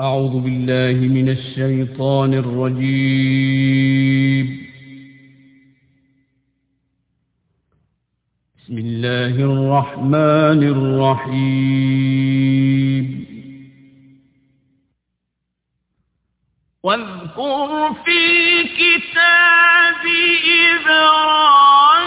أعوذ بالله من الشيطان الرجيم. بسم الله الرحمن الرحيم. واذكر في كتاب إبراهيم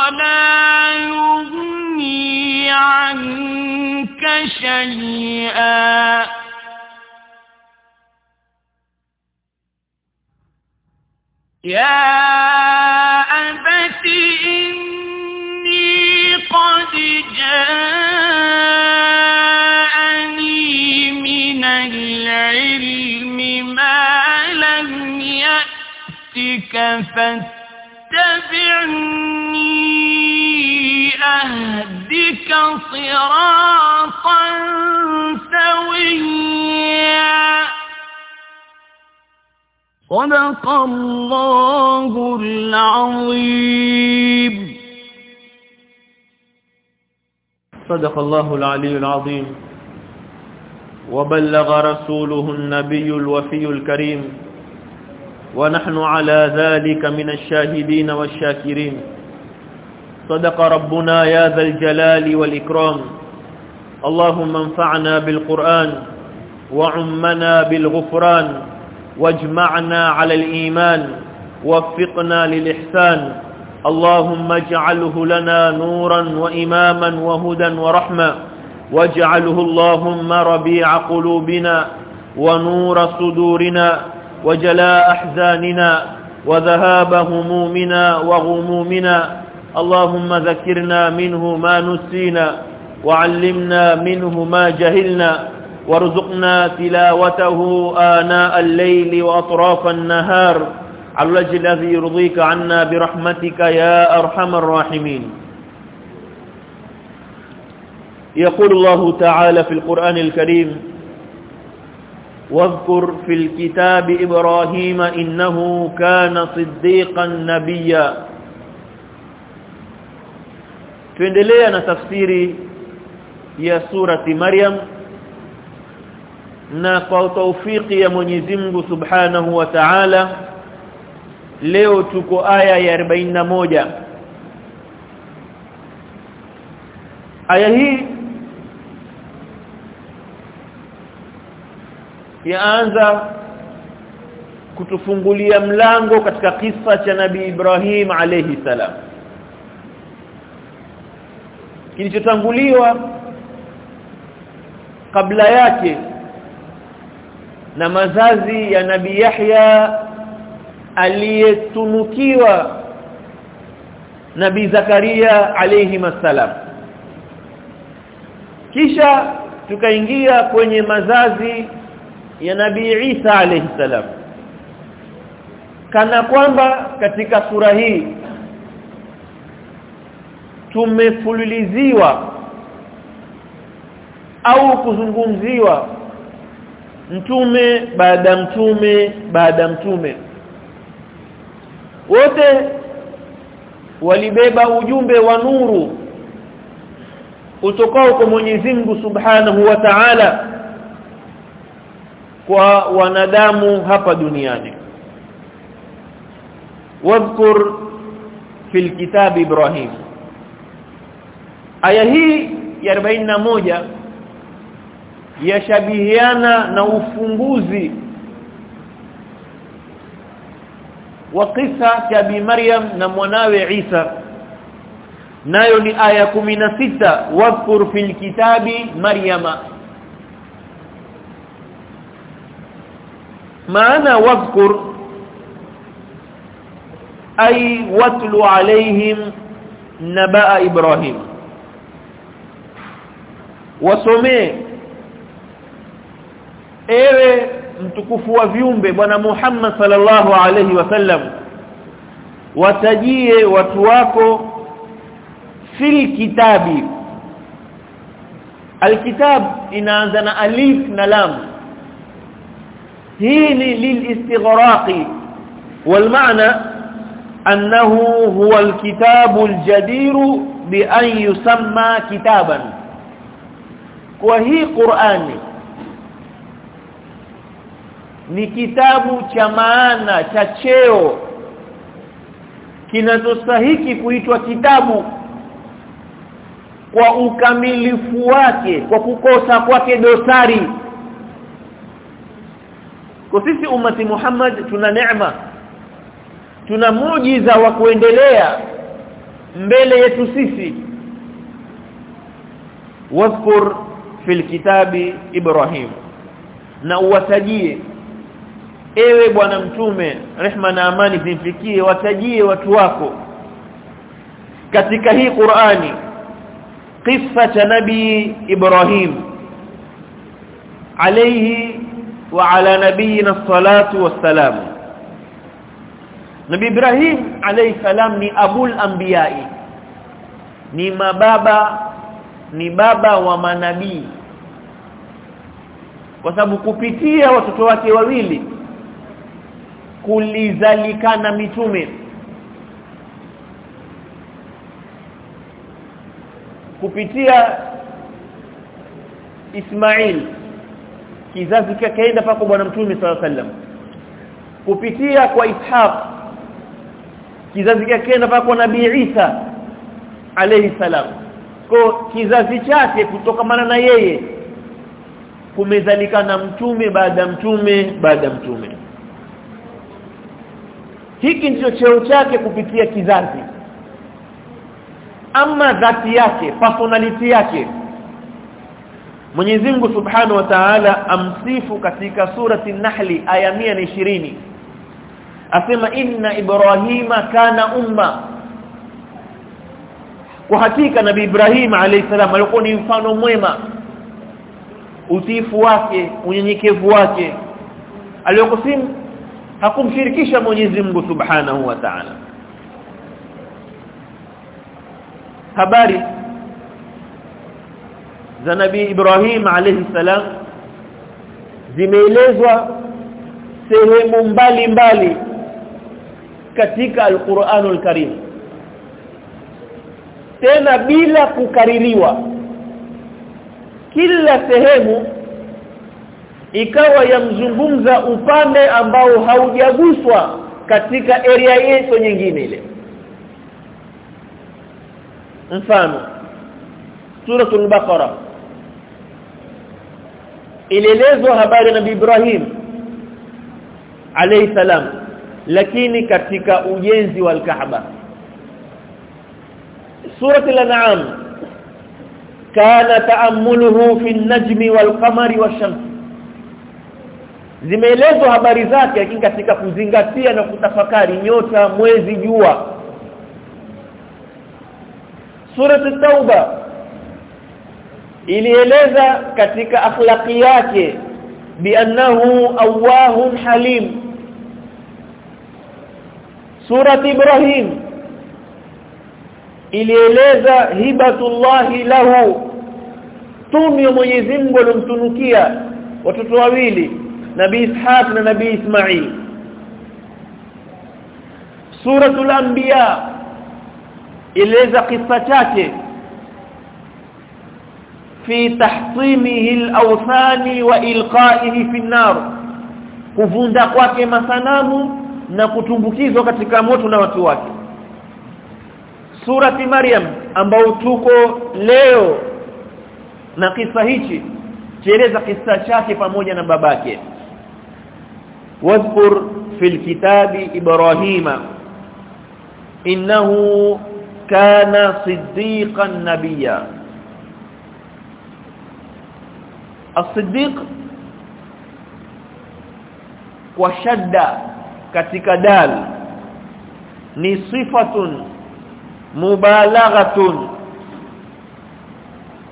شيئا يا أبت إني قد جاءني من العلم ما لم يأتك فاتبعني أهدك صراطا سويا. صدق الله العظيم. صدق الله العلي العظيم. وبلغ رسوله النبي الوفي الكريم. ونحن على ذلك من الشاهدين والشاكرين. صدق ربنا يا ذا الجلال والإكرام. اللهم انفعنا بالقرآن وعمنا بالغفران واجمعنا على الإيمان وفقنا للإحسان. اللهم اجعله لنا نورا وإماما وهدى ورحمة. واجعله اللهم ربيع قلوبنا ونور صدورنا وجلاء أحزاننا وذهاب همومنا وغمومنا. اللهم ذكرنا منه ما نسينا وعلمنا منه ما جهلنا وارزقنا تلاوته آناء الليل وأطراف النهار. على الوجه الذي يرضيك عنا برحمتك يا أرحم الراحمين. يقول الله تعالى في القرآن الكريم واذكر في الكتاب إبراهيم إنه كان صديقا نبيا. Tuendelea na tafsiri ya surati Maryam. Na kwa taufiki ya Mwenyezi Mungu Subhanahu wa Ta'ala leo tuko aya ya 41 aya hii yaanza kutufungulia mlango katika kisa cha Nabii Ibrahim alayhi salam. Kilichotanguliwa kabla yake. Na mazazi ya Nabii Yahya aliyetunukiwa Nabii Zakaria alayhi masalam kisha tukaingia kwenye mazazi ya Nabii Isa alayhi salam. Kana kwamba katika sura hii tumefululiziwa au kuzungumziwa. Mtume baada mtume baada mtume. Wote walibeba ujumbe wa nuru utokao kwa Mwenyezi Mungu Subhanahu wa Ta'ala kwa wanadamu hapa duniani. Wadhkur fil kitab Ibrahim. Aya hii ya 41 yashabihiana na ufunguzi wa kisa cha Bi Maryam na mwanawe Isa. Nayo ni aya sita wadhkur fil kitabi Maryama. Maana wadhkur ay watlu alaihim nabaa Ibrahim. Wasomee ewe mtukufu wa viumbe bwana Muhammad sallallahu alaihi wasallam watajie watu wako fil kitabi alkitab inaanza na alif na lam hii ni lilistighraqi والمعنى أنه هو الكتاب الجدير بأن يسمى كتابا وهي قرآن ni kitabu cha maana cha cheo. Kinachostahiki kuitwa kitabu kwa ukamilifu wake kwa kukosa kwake dosari. Kwa sisi ummati Muhammad tuna neema tuna muujiza wa kuendelea mbele yetu sisi. Wadhkur fil kitabi Ibrahim na uwatajie ewe bwana mtume rehma na amani zimfikie watajie watu wako. Katika hii Qur'ani kisa cha nabii Ibrahim alayhi wa ala nabiyina salatu wassalam. Nabii Ibrahim alayhi salam ni abul anbiya'i ni mababa ni baba wa manabii. Kwa sababu kupitia watoto wake wawili kulizalikana mitume. Kupitia Ismail kizazi kikaenda pako bwana mtume sallallahu alaihi kupitia kwa Ishaq kizazi kikaenda pako nabii Isa alayhi salam. Kwa kizazi chake kutokamana na yeye kumezalikana mtume baada mtume baada mtume hiki ndicho cheo chake kupitia kizazi. Ama dhati yake personality yake. Mwenyezi Mungu Subhanahu wa Ta'ala amsifu katika surati An-Nahl aya 120 asema inna Ibrahima kana umma. Kwa hakika nabii Ibrahim alayhi salam alikuwa ni mfano mwema. Utiifu wake unyenyekevu wake. Aliyokusim hakumshirikisha Mwenyezi Mungu Subhanahu wa Ta'ala. Habari za nabii Ibrahim alayhi salam zimeelezwa sehemu mbali mbali katika Al-Qur'anul Karim. Tena bila kukaririwa kila sehemu ikawa yamzungumza upande ambao haujaguswa katika area yetu nyingine ile. Mfano suratul baqara. Ilielezwa habari ya nabii Ibrahim alayhi salam lakini katika ujenzi wa al-Kaaba. Suratul an'am kana ta'ammuluhu fi an-najmi wal-qamari wash-shams zimeelezwa habari zake lakini katika kuzingatia na kutafakari nyota mwezi jua. Surat at-Tauba ilieleza katika akhlaqi yake biannahu awwahun halim. Surat Ibrahim ilieleza hibatullahi lahu tumi Mwenyezi Mungu alomtunukia watoto wawili Nabii Ishaq na Nabii Ismail. Suratul Anbiya. Ileza kisa chake fi tahtimihi al-awthani wa ilqaihi fi an-nar kuvunda kwake masanamu na kutumbukizwa katika moto na watu wake. Surati Maryam ambao tuko leo na kisa hichi cheleza kisa chake pamoja na babake wadhkur fil kitabi ibrahima innahu kana siddiqan nabiyya as-siddiq kwa shadda katika dal ni sifatun mubalaghatun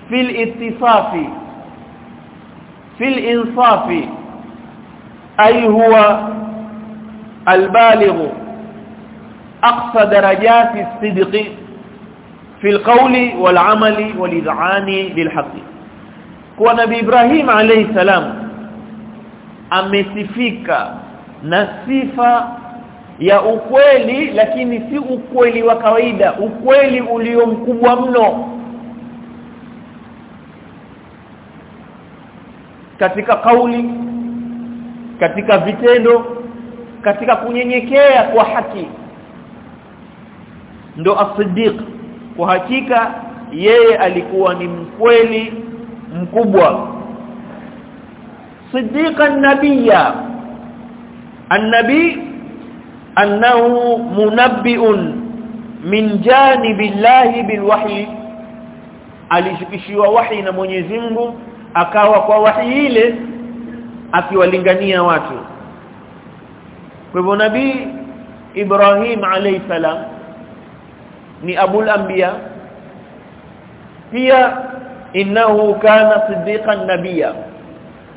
fil ittisafi fil insafi ay huwa albaligh aqsa darajati as-sidq في القول والعمل والإذعان للحق kwa nabii Ibrahim alayhi salam amesifika na sifa ya ukweli lakini si ukweli wa kawaida ukweli ulio mkubwa mno katika kauli katika vitendo katika kunyenyekea kwa haki. Ndo as-siddiq. Kwa hakika yeye alikuwa ni mkweli mkubwa. Siddiqan nabiyya annabi annahu munabbi'un min janibillahi bilwahyi. Alishikishiwa wahi na Mwenyezi Mungu akawa kwa wahi ile akiwalingania watu. Kwa hivyo nabii Ibrahim alayhi salam ni abul anbiya. Pia innahu kana siddiqan nabiyya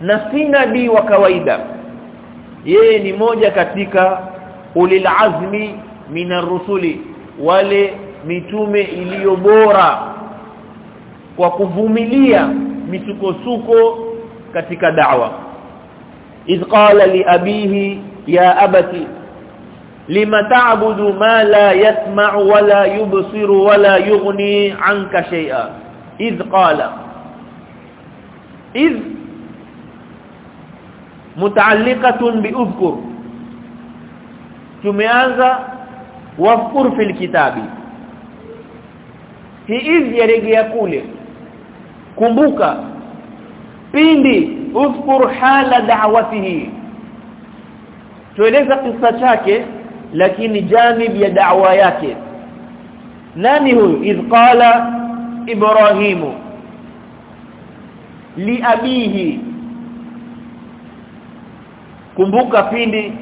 na si nabii wa kawaida. Yeye ni moja katika ulil azmi minar rusuli wale mitume iliyo bora kwa kuvumilia misukosuko katika da'wa idh qala li abihi ya abati lima ta'budu ma la yasma'u wa la yubsiru wa la yughni 'anka shay'a idh qala idh muta'alliqatun bi udhkur tumeanza wafkur fil kitabi hii idh yarejea kule kumbuka pindi udhkur hala da'watihi. Tueleza kisa chake lakini janib ya da'wa yake. Nani huyu? Idh qala ibrahimu. Liabihi kumbuka pindi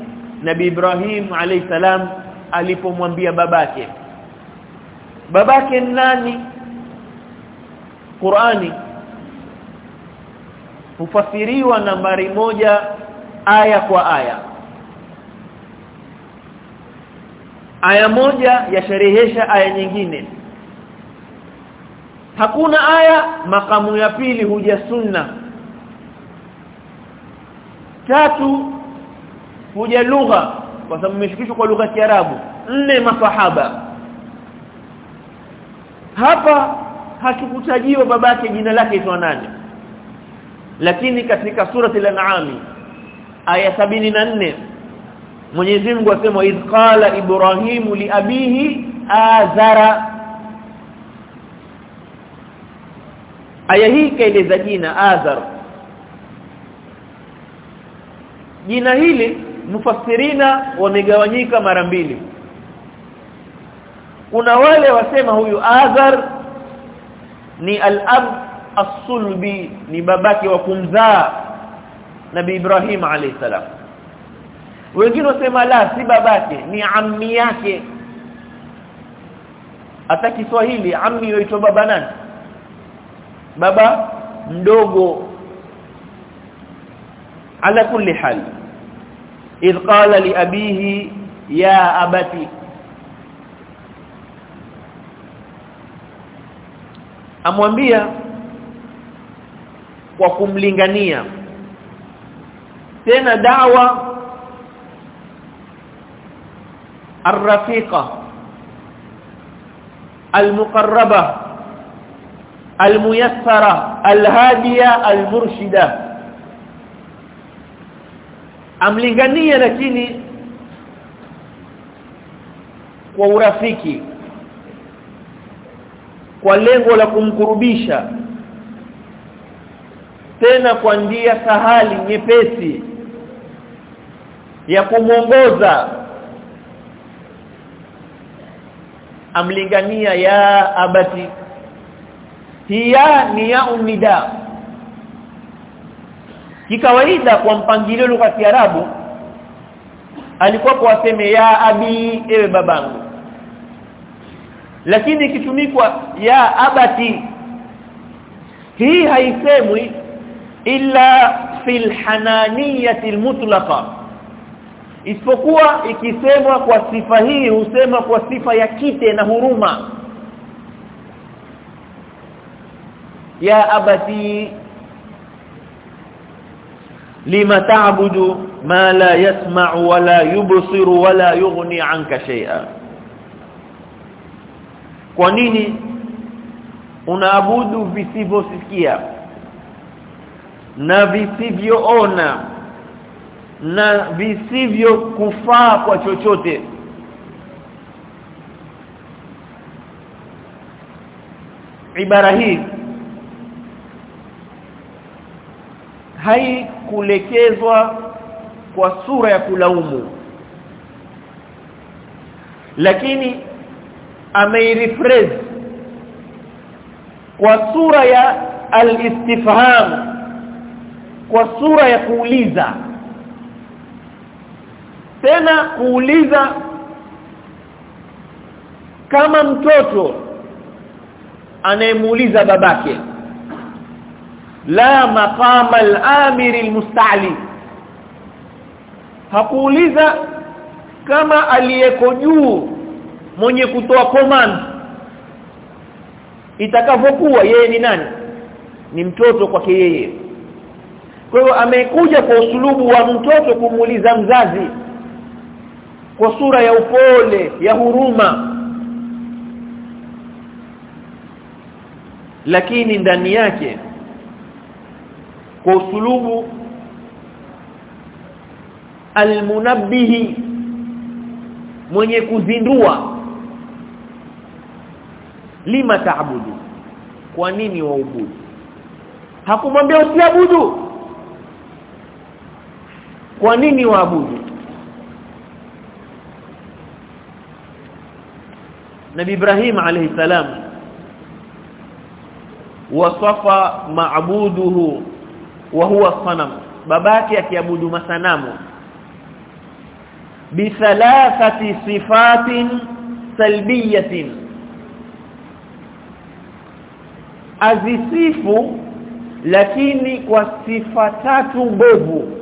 nabi Ibrahim alayhi salam alipomwambia babake. Babake nani? Qur'ani hufasiriwa nambari moja aya kwa aya. Aya moja yasherehesha aya nyingine. Hakuna aya makamu ya pili huja sunna. Tatu huja lugha kwa sababu imeshikishwa kwa lugha ya Kiarabu. Nne masahaba. Hapa hakikutajiwa babake jina lake itwa nani lakini katika surati al-an'am aya 74 Mwenyezi Mungu asema idh qala Ibrahimu li abihi azara. Aya hii kaeleza jina azar. Jina hili mufassirina wamegawanyika mara mbili. Kuna wale wasema huyu azar ni al-ab as-sulbi ni babake wa kumzaa nabi Ibrahim alayhi salam. Wengine wasema la si babake ni ammi yake. Hata Kiswahili ammi huitwa baba nani? Baba mdogo. Ala kulli hal idh qala li abihi ya abati. Amwambia kwa kumlingania. Tena dawa. Arrafiqa. Almuqarraba. Almuyassara. Alhadiya. Almurshida. Amlingania lakini kwa urafiki. Kwa lengo la kumkurubisha tena kwa ndia sahali nyepesi ya kumwongoza. Amlingania ya abati hiya ni ya umida kikawaida kwa mpangilio ya Kiarabu alikuwa kwa ya abi ewe babangu. Lakini ikitumikwa ya abati hii haisemwi illa fil hananiyati almutlaqa. Isipokuwa ikisemwa kwa sifa hii husema kwa sifa ya kite na huruma. Ya abati lima ta'budu ma la yasma'u wala yubsiru wala yughni 'anka shay'a. Kwa nini unaabudu visivyosikia na visivyoona na visivyo kufaa kwa chochote. Ibara hii haikulekezwa kwa sura ya kulaumu lakini ameirephrase kwa sura ya al-istifham kwa sura ya kuuliza. Tena kuuliza kama mtoto anayemuuliza babake la maqama al-amir al-musta'li. Hakuuliza kama aliyeko juu mwenye kutoa command. Itakavyokuwa yeye ni nani? Ni mtoto kwake yeye kwa hiyo amekuja kwa usulubu wa mtoto kumuuliza mzazi kwa sura ya upole ya huruma. Lakini ndani yake kwa usulubu almunabbihi mwenye kuzindua lima taabudu? Kwa nini waabudu hakumwambia usiabudu kwa nini waabudu? Nabi Ibrahim alayhi salam wasafa maabuduhu wa huwa sanam. Babake akiabudu masanamu. Bi thalathati sifatin salbiyatin. Azisifu lakini kwa sifa tatu mbovu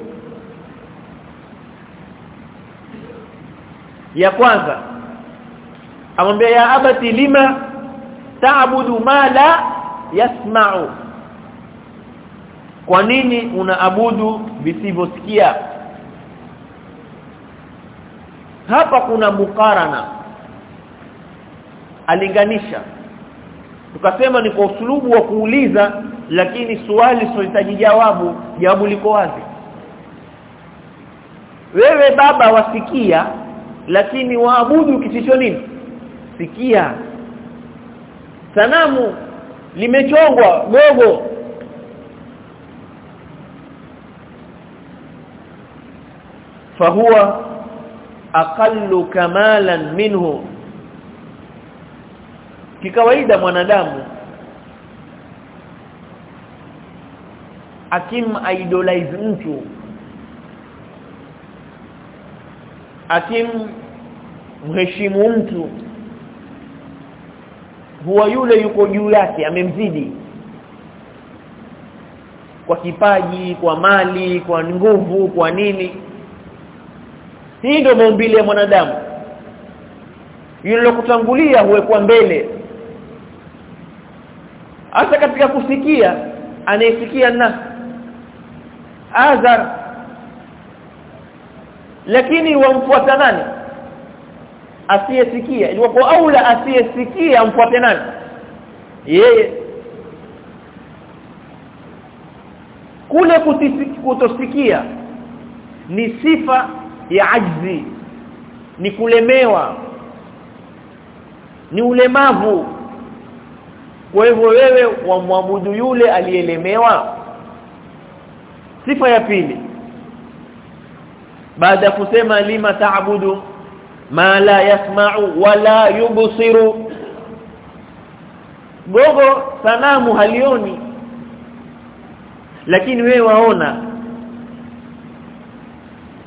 ya kwanza. Amwambia ya abati lima taabudu ma la yasma'u? Kwa nini unaabudu visivyosikia? Hapa kuna mukarana alinganisha. Tukasema ni kwa usulubu wa kuuliza lakini swali sohitaji jawabu jawabu liko wazi. Wewe baba wasikia lakini waabudu kisicho nini? Sikia. Sanamu limechongwa gogo. Fahuwa aqallu kamalan minhu. Kikawaida mwanadamu akim idolize mtu akim mheshimu mtu huwa yule yuko juu yake amemzidi kwa kipaji kwa mali kwa nguvu kwa nini. Hii ndio maumbile ya mwanadamu. Yule kutangulia huwekwa mbele. Hata katika kusikia anayesikia na azar lakini wamfuata nani? Asiyesikia. Ilikuwa aula asiyesikia amfuate nani? Yeye. Kule kutosikia ni sifa ya ajzi ni kulemewa ni ulemavu. Kwa hivyo wewe wamwabudu yule aliyelemewa. Sifa ya pili baada ya kusema lima taabudu ma la yasma'u wala yubsiru. Gogo sanamu halioni. Lakini wewe waona.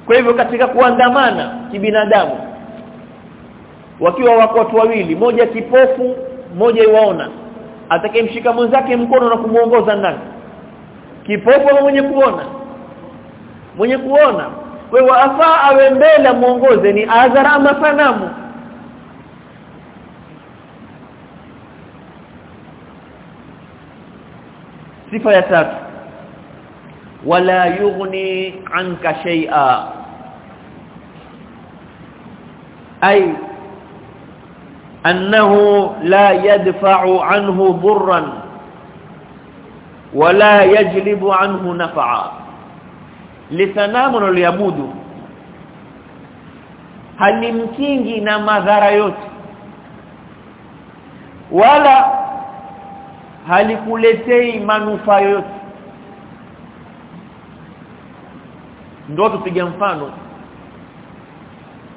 Kwa hivyo katika kuandamana kibinadamu wakiwa wako watu wawili moja kipofu moja iwaona. Atakayemshika mwenzake mkono na kumuongoza ndani. Kipofu mwenye kuona? Mwenye kuona wewe afaa awe mbele muongoze ni adhara ama sanamu sifa ya tatu wala yughni anka shay'a ay annahu la yadfa'u anhu dhurran wala yajlibu anhu naf'a lisanamu naliabudu halimkingi na madhara yote. Wala halikuletei manufaa yote ndio tupiga mfano.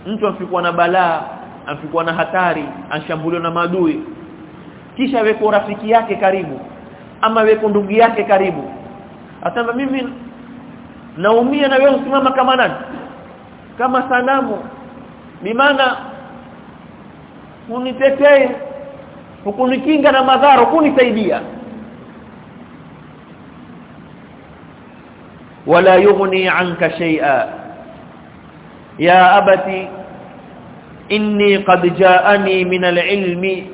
Mtu afikwa na balaa afikwa na hatari ashambuliwa na madui kisha weko rafiki yake karibu ama weko ndugu yake karibu. Atamba mimi naumia na wewe usimama kama nani? Kama sanamu. Bimaana unitetee hukunikinga na madhara hukunisaidia. Wala yughni anka shay'a. Ya abati inni qad ja'ani min al-ilmi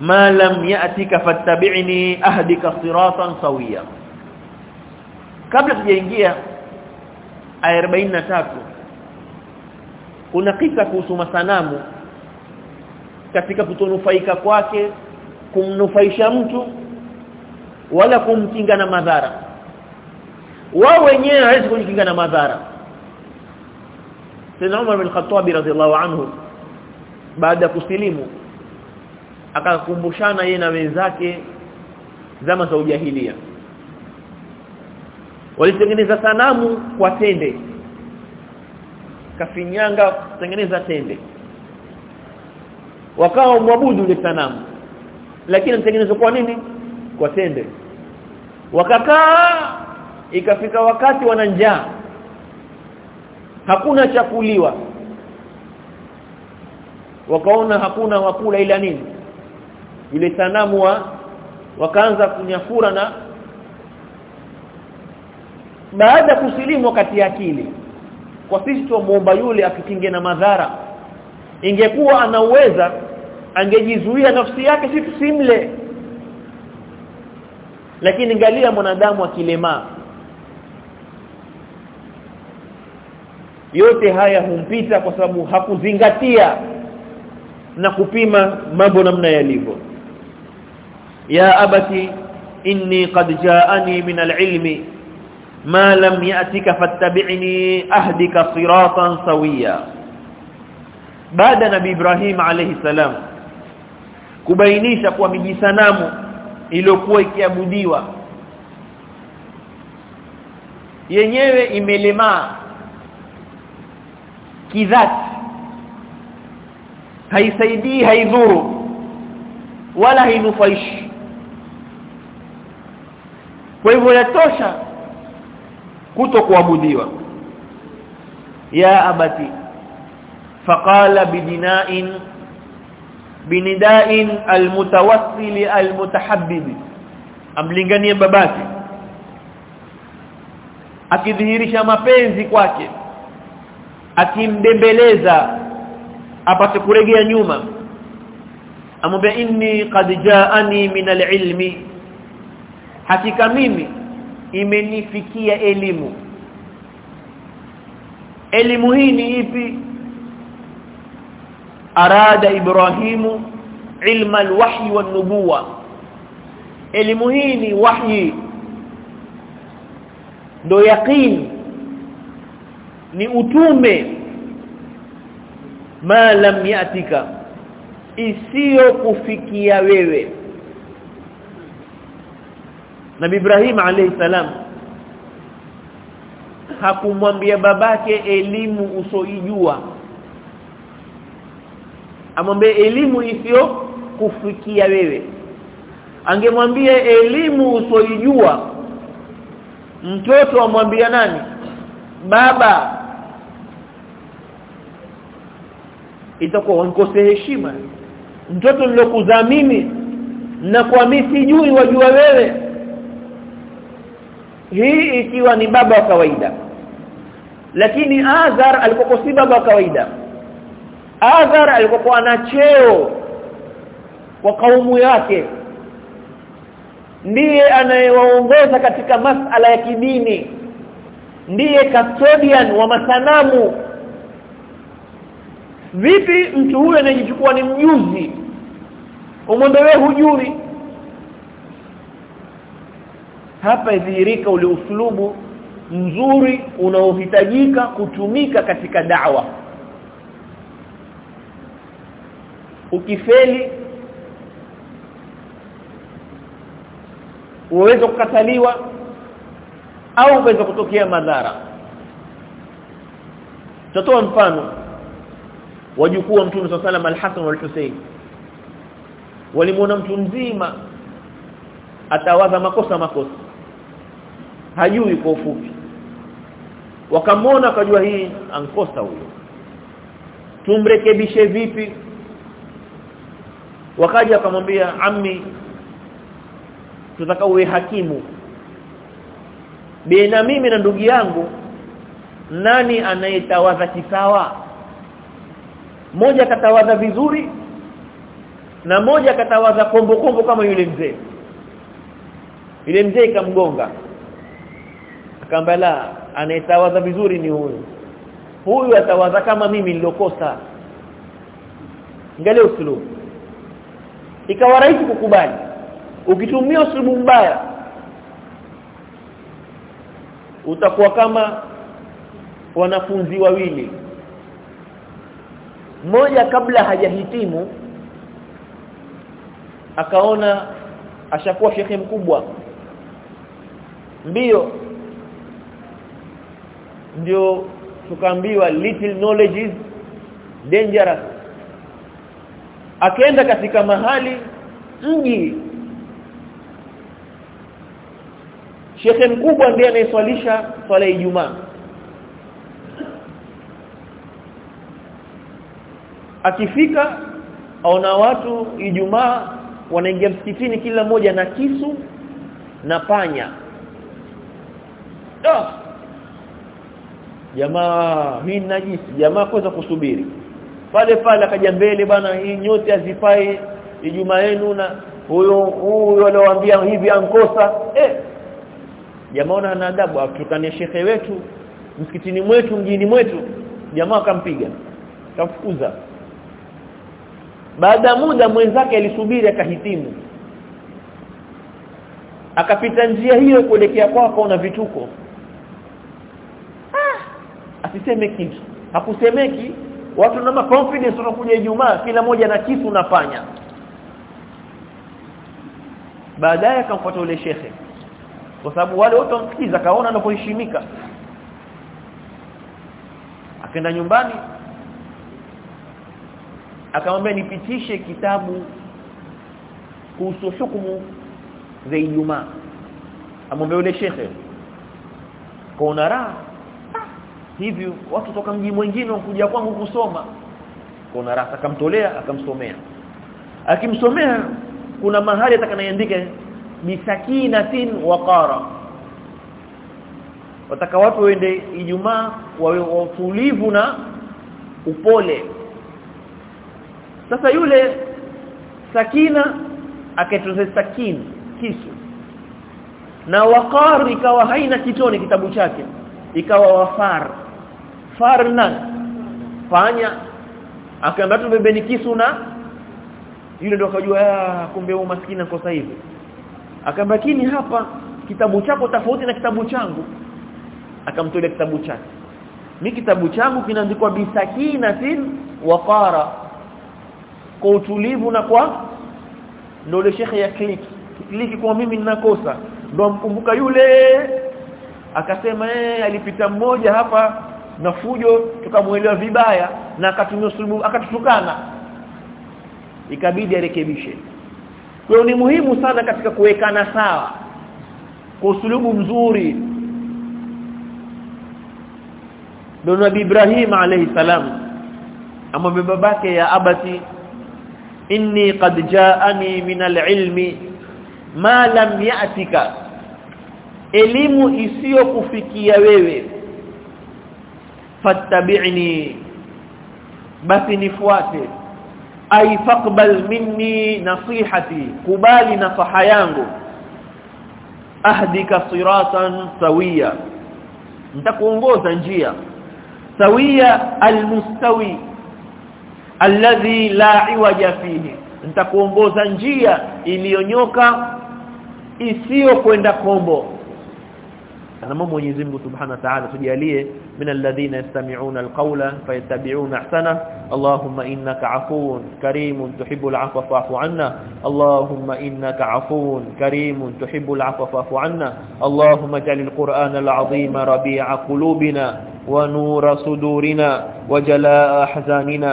ma lam ya'tika fattabi'ni ahdika siratan sawiya. Kabla tujaingia aya 43 kuna kisa kuhusu masanamu? Katika kutonufaika kwake kumnufaisha mtu wala kumkinga na madhara. Wao wenyewe hawezi kujikinga na madhara. Sayyidina Umar bin Khattab radhiallahu anhu baada ya kusilimu akakumbushana yeye na wenzake zama za ujahilia walitengeneza sanamu kwa tende. Kafinyanga kutengeneza tende. Wakawa mwabudu ile sanamu. Lakini mtengenezwa kwa nini? Kwa tende. Wakakaa ikafika wakati wana njaa. Hakuna chakuliwa. Wakaona hakuna wakula ila nini? Ile sanamu wa wakaanza kunyafura na baada ya kusilimu wakati akili. Kwa sisi tumuomba yule akikinge na madhara. Ingekuwa anaweza angejizuia nafsi yake si tusimle. Lakini ngalia mwanadamu akilemaa yote haya humpita kwa sababu hakuzingatia na kupima mambo namna yalivyo. Ya abati inni qad ja'ani min al-ilmi ma lam ya'tika fattabi'ni ahdika siratan sawiya. Baada nabii Ibrahim alayhi salam kubainisha kuwa mijisanamu iliyokuwa ikiabudiwa yenyewe imelemaa kidhati haisaidii haidhuru wala hainufaishi. Kwa hivyo yatosha kuto kuabudiwa ya abati faqala bidina'in binida'in almutawassil almutahabbib. Amlinganie babake. Akidhihirisha mapenzi kwake. Akimbembeleza apate kuregea nyuma. Amwambia inni qad ja'ani min al-ilmi. Hakika mimi imenifikia elimu. Elimu hii ni ipi? Arada ibrahimu ilma alwahyi wan nubuwa. Elimu hii ni wahyi. Ndo yaqin. Ni utume. Ma lam yatika. Isiyo kufikia wewe Nabii Ibrahim alayhi salam hakumwambia babake elimu usoijua amwambie elimu isiyo kufikia wewe. Angemwambia elimu usoijua mtoto amwambia nani? Baba. Itakuwa wankose heshima. Mtoto nilokuzaa mimi na kwa mimi sijui wajua wewe hii ikiwa ni baba wa kawaida. Lakini Azar alikuwa si baba wa kawaida. Azar alikuwa na cheo kwa kaumu yake. Ndiye anayewaongoza katika masala ya kidini. Ndiye custodian wa masanamu. Vipi mtu huyo anajichukua ni mjuzi? Umwombe hujui hapa idhihirika ule uslubu mzuri unaohitajika kutumika katika da'wa. Ukifeli uweze kukataliwa au uweze kutokea madhara. Tutoa mfano wajukuu wa mtume swalla salam al-Hasan wal-Husayn. Walimuona mtu mzima atawaza makosa makosa hajui kwa ufupi. Wakamwona akajua hii ankosa huyo. Tumrekebishe vipi? Wakaja akamwambia ammi tutaka uwe hakimu. Baina mimi na ndugu yangu nani anayetawadha kisawa? Mmoja katawadha vizuri na moja katawadha kombo kombo kama yule mzee. Yule mzee ikamgonga akamba la anayetawadha vizuri ni huyu. Huyu atawaza kama mimi nilokosa angalia usulubu. Ikawa rahisi kukubali. Ukitumia usulubu mbaya utakuwa kama wanafunzi wawili. Mmoja kabla hajahitimu akaona ashakuwa shekhe mkubwa. Mbio ndio tukaambiwa little knowledge is dangerous. Akaenda katika mahali mji. Shekhe mkubwa ndiye anayeswalisha swala ya Ijumaa. Akifika aona watu Ijumaa wanaingia msikitini kila mmoja na kisu na panya. Oh. Jamaa hii najisi jamaa kwanza kusubiri. Pale pale akaja mbele bana hii nyote azifai Ijumaa yenu na huyo huyo aliowaambia hivi ankosa. Eh jamaa ana adabu atukania shekhe wetu msikitini mwetu mjini mwetu. Jamaa akampiga kafukuza baada muda mwenzake alisubiri akahitimu. Akapita njia hiyo kuelekea kwako na vituko asiseme kitu. Hakusemeki. Watu na confidence wanakuja Ijumaa kila moja na kitu unafanya. Baadaye akamfuata yule shekhe. Kwa sababu wale wote wamsikiza kaona anapoheshimika. Akaenda nyumbani akamwambia nipitishe kitabu kuhusu hukumu za Ijumaa. Amwambia yule shekhe kaona raha hivyo watu toka mji mwingine wakuja kwangu kusoma. Kuna rasa akamtolea akamsomea. Akimsomea kuna mahali atakanaandika bisakinatin waqara wataka watu waende Ijumaa wawe watulivu na upole. Sasa yule sakina akaitoza sakin kisu. Na waqar ikawa haina kitoni kitabu chake ikawa wafar farna. Fanya. Akaambia tu bebeni kisu na yule ndo akajua kumbe huyu maskini kosa hivi akaambia kini hapa kitabu chako tofauti na kitabu changu. Akamtolea kitabu chake. Mi kitabu changu kinaandikwa bisakinatin waqara kwa utulivu na kwa ndio ile shekhe ya click. Click kwa mimi ninakosa. Ndo mkumbuka yule. Akasema eh alipita mmoja hapa na fujo tukamuelewa vibaya na akatumia sulubu akatutukana. Ikabidi arekebishe. Kwa ni muhimu sana katika kuwekana sawa kwa usulubu mzuri. Ndio Nabii Ibrahim alayhi salam amwambia babake ya abati inni qad jaani min al-ilmi ma lam ya'tika. Elimu isiyokufikia wewe fattabi'ni basi nifuate. Ay faqbal minni nasihati kubali nasaha yangu. Ahdika siratan sawiya nitakuongoza njia. Sawiya almustawi alladhi la iwaja fihi nitakuongoza njia iliyonyoka isiyo kwenda kombo. Anaomba Mwenyezi Mungu Subhanahu wa Ta'ala tujalie من الذين يستمعون القول فيتبعون أحسنه. اللهم إنك عفو كريم تحب العفو فاعف عنا. اللهم إنك عفو كريم تحب العفو فاعف عنا. اللهم اجعل القرآن العظيم ربيع قلوبنا ونور صدورنا وجلاء أحزاننا.